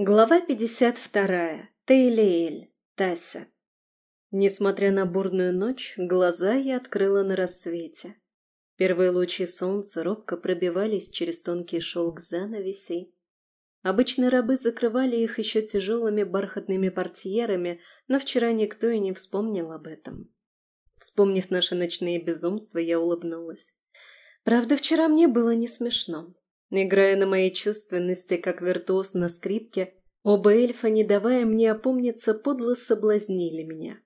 Глава 52. Тейлеэль. Тася. Несмотря на бурную ночь, глаза я открыла на рассвете. Первые лучи солнца робко пробивались через тонкий шелк занавесей. Обычно рабы закрывали их еще тяжелыми бархатными портьерами, но вчера никто и не вспомнил об этом. Вспомнив наши ночные безумства, я улыбнулась. Правда, вчера мне было не смешно. Играя на моей чувственности, как виртуоз на скрипке, оба эльфа, не давая мне опомниться, подло соблазнили меня.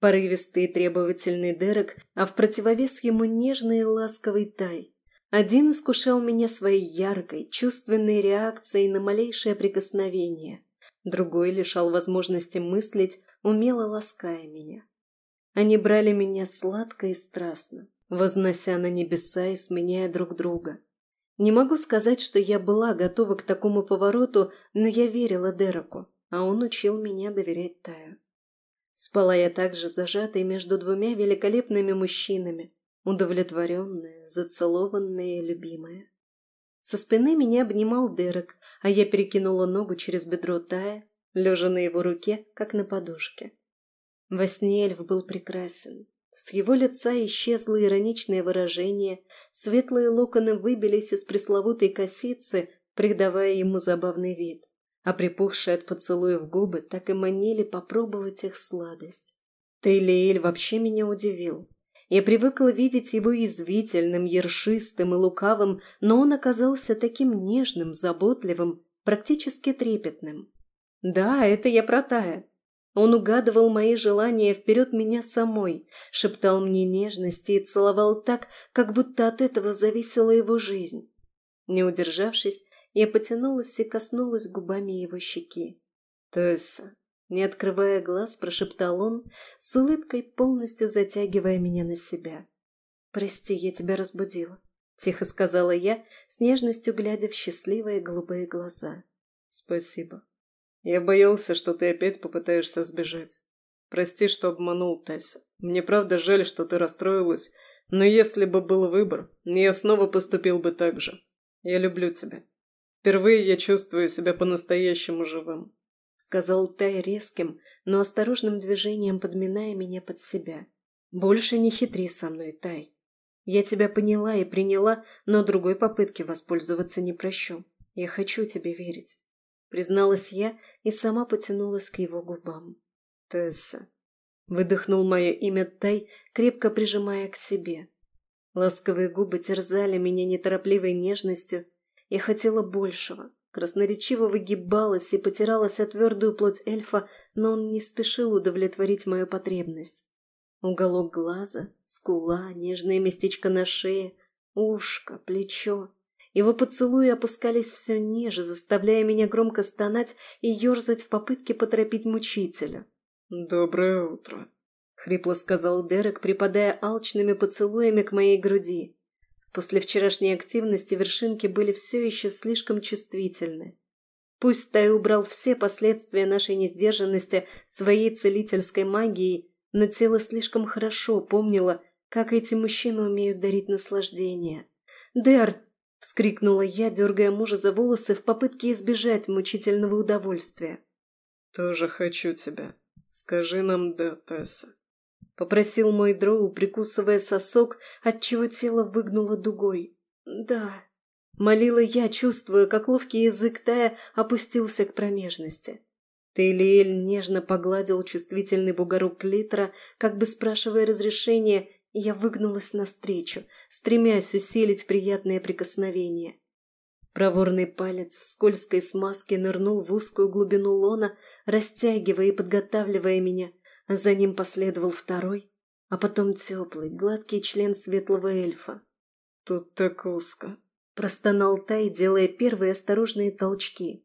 Порывистый и требовательный Дерек, а в противовес ему нежный и ласковый Тай. Один искушал меня своей яркой, чувственной реакцией на малейшее прикосновение, другой лишал возможности мыслить, умело лаская меня. Они брали меня сладко и страстно, вознося на небеса и сменяя друг друга. Не могу сказать, что я была готова к такому повороту, но я верила Дереку, а он учил меня доверять Таю. Спала я также зажатой между двумя великолепными мужчинами, удовлетворенная, зацелованная и любимая. Со спины меня обнимал Дерек, а я перекинула ногу через бедро Тая, лежа на его руке, как на подушке. Во сне эльф был прекрасен, с его лица исчезло ироничное выражение, светлые локоны выбились из пресловутой косицы, придавая ему забавный вид, а припухшие от поцелуев губы так и манили попробовать их сладость. Тейлиэль вообще меня удивил. Я привыкла видеть его извительным, ершистым и лукавым, но он оказался таким нежным, заботливым, практически трепетным. Да, это я про Тая. Он угадывал мои желания вперед меня самой, шептал мне нежности и целовал так, как будто от этого зависела его жизнь. Не удержавшись, я потянулась и коснулась губами его щеки. «Тесса», не открывая глаз, прошептал он, с улыбкой полностью затягивая меня на себя. «Прости, я тебя разбудила», — тихо сказала я, с нежностью глядя в счастливые голубые глаза. «Спасибо», я боялся, что ты опять попытаешься сбежать. Прости, что обманул, Тася. Мне правда жаль, что ты расстроилась, но если бы был выбор, я снова поступил бы так же. Я люблю тебя. Впервые я чувствую себя по-настоящему живым», — сказал Тай резким, но осторожным движением подминая меня под себя. «Больше не хитри со мной, Тай. Я тебя поняла и приняла, но другой попытки воспользоваться не прощу. Я хочу тебе верить призналась я и сама потянулась к его губам. «Тесса», — выдохнул мое имя Тай, крепко прижимая к себе. Ласковые губы терзали меня неторопливой нежностью. Я хотела большего, красноречиво выгибалась и потиралась о твердую плоть эльфа, но он не спешил удовлетворить мою потребность. Уголок глаза, скула, нежное местечко на шее, ушко, плечо. Его поцелуи опускались все ниже, заставляя меня громко стонать и ерзать в попытке поторопить мучителя. «Доброе утро», — хрипло сказал Дерек, припадая алчными поцелуями к моей груди. После вчерашней активности вершинки были все еще слишком чувствительны. Пусть Тай убрал все последствия нашей несдержанности своей целительской магией, но тело слишком хорошо помнило, как эти мужчины умеют дарить наслаждение. «Дер!» — вскрикнула я, дергая мужа за волосы в попытке избежать мучительного удовольствия. «Тоже хочу тебя. Скажи нам «да», Тесса», — попросил мой дроу, прикусывая сосок, отчего тело выгнуло дугой. «Да», — молила я, чувствуя, как ловкий язык Тая опустился к промежности. Тейлиэль нежно погладил чувствительный бугорок клитора, как бы спрашивая разрешения, я выгнулась навстречу, стремясь усилить приятное прикосновение. Проворный палец в скользкой смазке нырнул в узкую глубину лона, растягивая и подготавливая меня, а за ним последовал второй, а потом теплый, гладкий член светлого эльфа. «Тут так узко», — простонал Тай, делая первые осторожные толчки.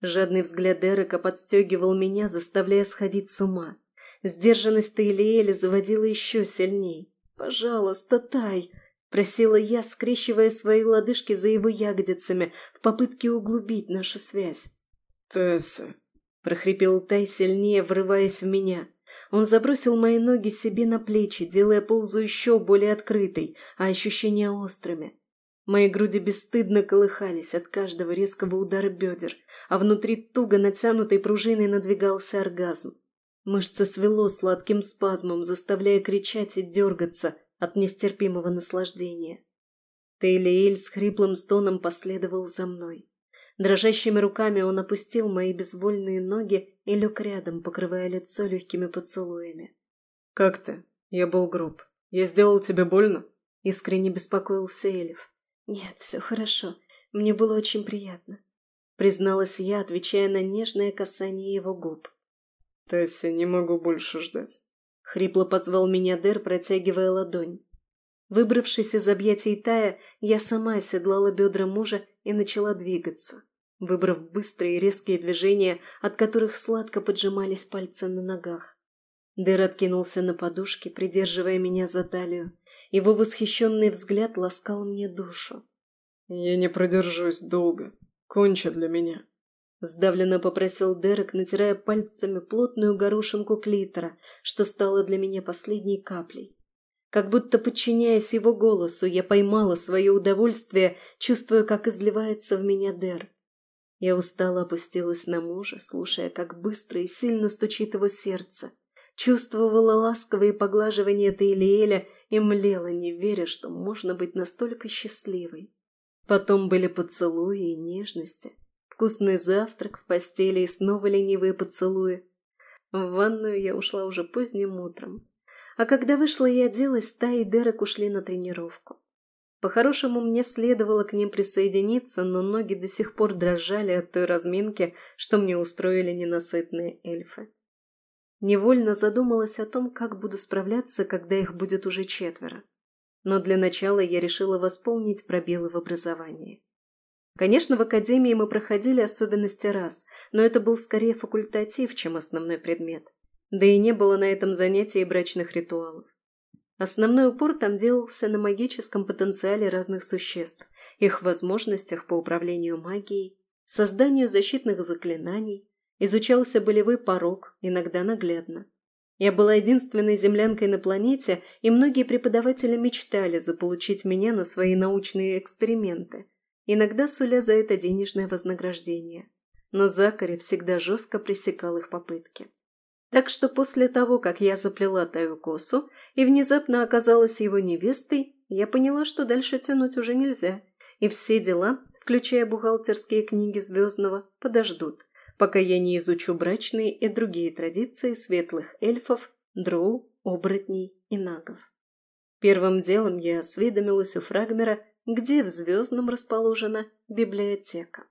Жадный взгляд Эрика подстегивал меня, заставляя сходить с ума. Сдержанность Таилиэля заводила еще сильней. «Пожалуйста, Тай!» – просила я, скрещивая свои лодыжки за его ягодицами в попытке углубить нашу связь. «Тесса!» – прохрипел Тай сильнее, врываясь в меня. Он забросил мои ноги себе на плечи, делая ползу еще более открытой, а ощущения острыми. Мои груди бесстыдно колыхались от каждого резкого удара бедер, а внутри туго натянутой пружиной надвигался оргазм. Мышцы свело сладким спазмом, заставляя кричать и дергаться от нестерпимого наслаждения. Тейлиэль с хриплым стоном последовал за мной. Дрожащими руками он опустил мои безвольные ноги и лег рядом, покрывая лицо легкими поцелуями. «Как ты? Я был груб. Я сделал тебе больно?» Искренне беспокоился Эльф. «Нет, все хорошо. Мне было очень приятно», — призналась я, отвечая на нежное касание его губ. «Тесси, не могу больше ждать», — хрипло позвал меня Дэр, протягивая ладонь. Выбравшись из объятий Тая, я сама оседлала бедра мужа и начала двигаться, выбрав быстрые резкие движения, от которых сладко поджимались пальцы на ногах. Дэр откинулся на подушке, придерживая меня за талию. Его восхищенный взгляд ласкал мне душу. «Я не продержусь долго. Кончи для меня», — сдавленно попросил Дерек, натирая пальцами плотную горошинку клитора, что стало для меня последней каплей. Как будто подчиняясь его голосу, я поймала свое удовольствие, чувствуя, как изливается в меня Дер. Я устало опустилась на мужа, слушая, как быстро и сильно стучит его сердце. Чувствовала ласковые поглаживания Тейлиэля и млела, не веря, что можно быть настолько счастливой. Потом были поцелуи и нежности, вкусный завтрак в постели и снова ленивые поцелуи. В ванную я ушла уже поздним утром, а когда вышла и оделась, Та и Дерек ушли на тренировку. По-хорошему, мне следовало к ним присоединиться, но ноги до сих пор дрожали от той разминки, что мне устроили ненасытные эльфы. Невольно задумалась о том, как буду справляться, когда их будет уже четверо. Но для начала я решила восполнить пробелы в образовании. Конечно, в академии мы проходили особенности раз, но это был скорее факультатив, чем основной предмет. Да и не было на этом занятии брачных ритуалов. Основной упор там делался на магическом потенциале разных существ, их возможностях по управлению магией, созданию защитных заклинаний, изучался болевой порог, иногда наглядно. Я была единственной землянкой на планете, и многие преподаватели мечтали заполучить меня на свои научные эксперименты, иногда суля за это денежное вознаграждение. Но Закари всегда жестко пресекал их попытки. Так что после того, как я заплела Таю косу и внезапно оказалась его невестой, я поняла, что дальше тянуть уже нельзя, и все дела, включая бухгалтерские книги Звездного, подождут, пока я не изучу брачные и другие традиции светлых эльфов, дроу, оборотней и нагов. Первым делом я осведомилась у Фрагмера, где в Звездном расположена библиотека.